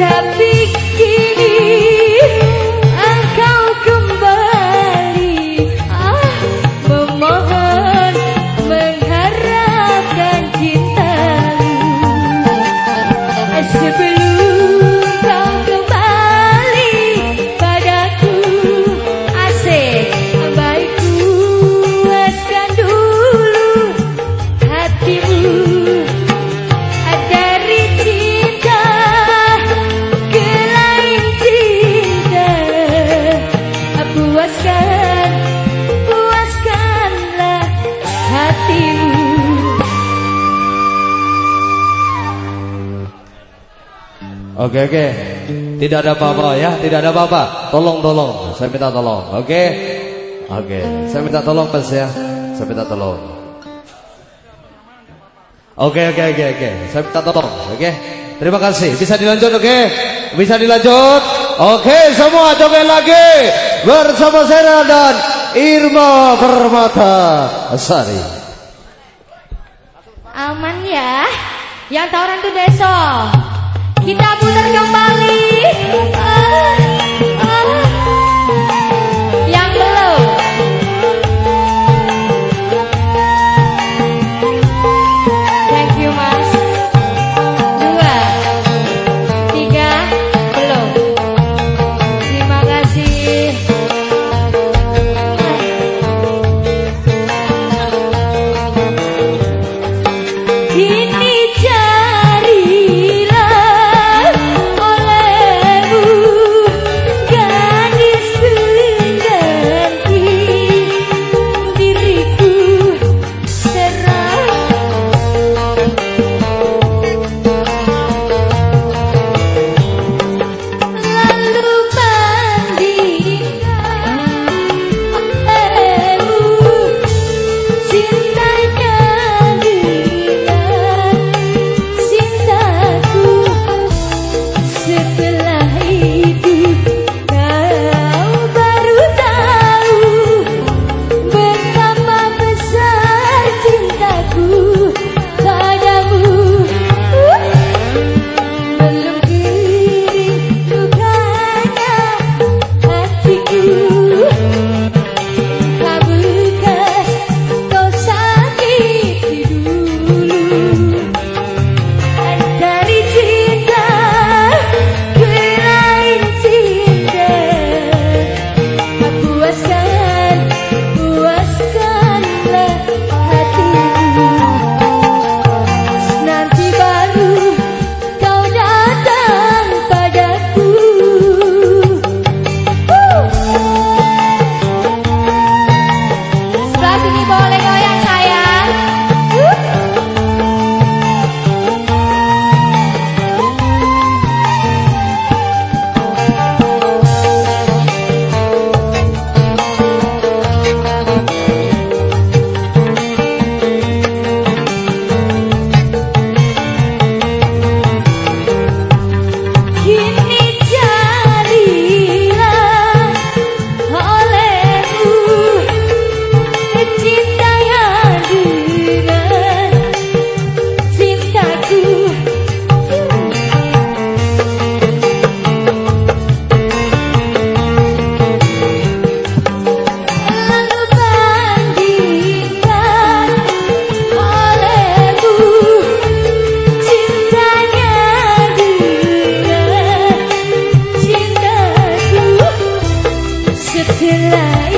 Gracias. Oke oke. Tidak ada apa-apa ya, tidak ada apa-apa. Tolong tolong, saya minta tolong. Oke. Oke, saya minta tolong Mas ya. Saya minta tolong. Oke oke oke oke. Saya minta tolong. Oke. Terima kasih. Bisa dilanjut oke? Bisa dilanjut? Oke, semua joget lagi bersama Sera dan Irma Permata Sari. Aman ya. Yang tawaran tuh besok. till I